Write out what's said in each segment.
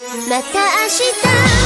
また明日。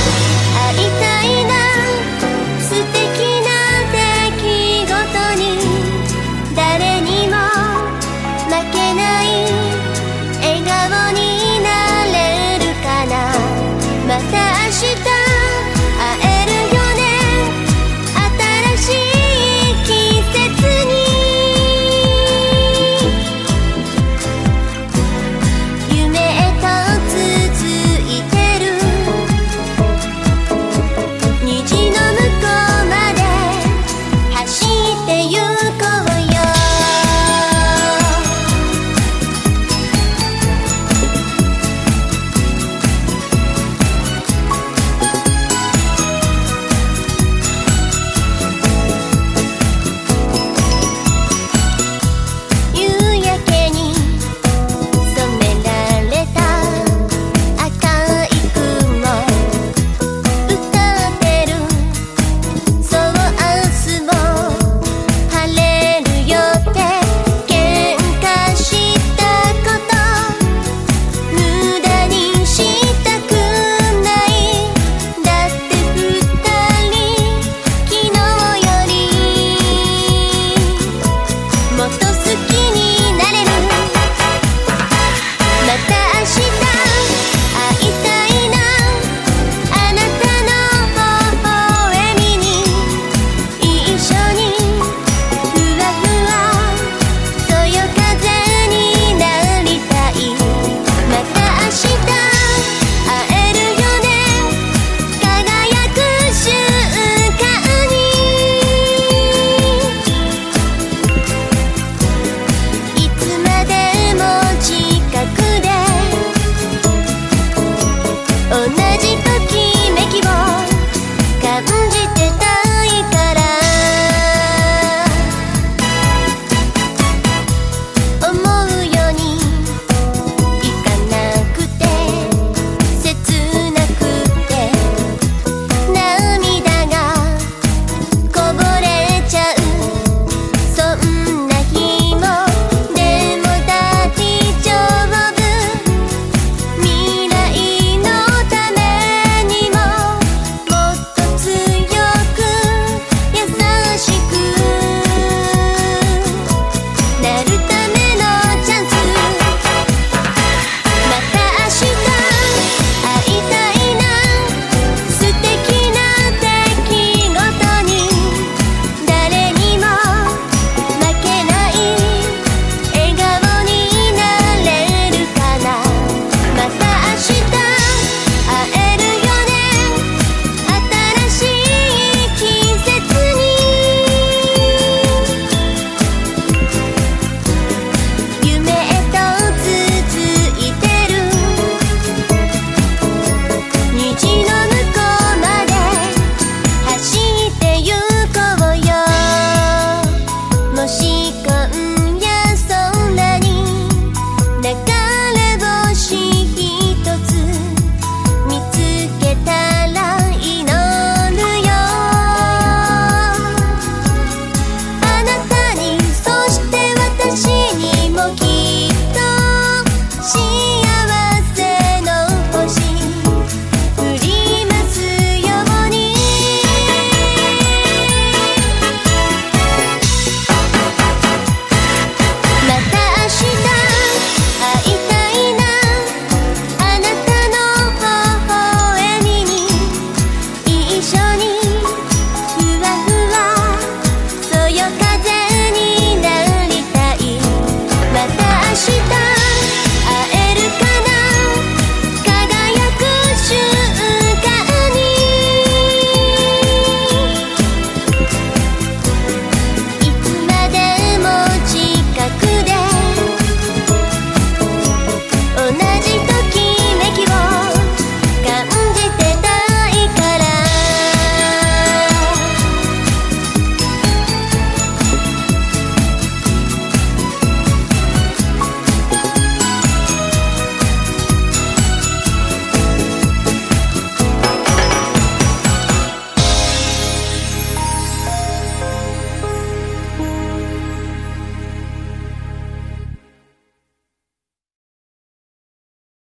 想你。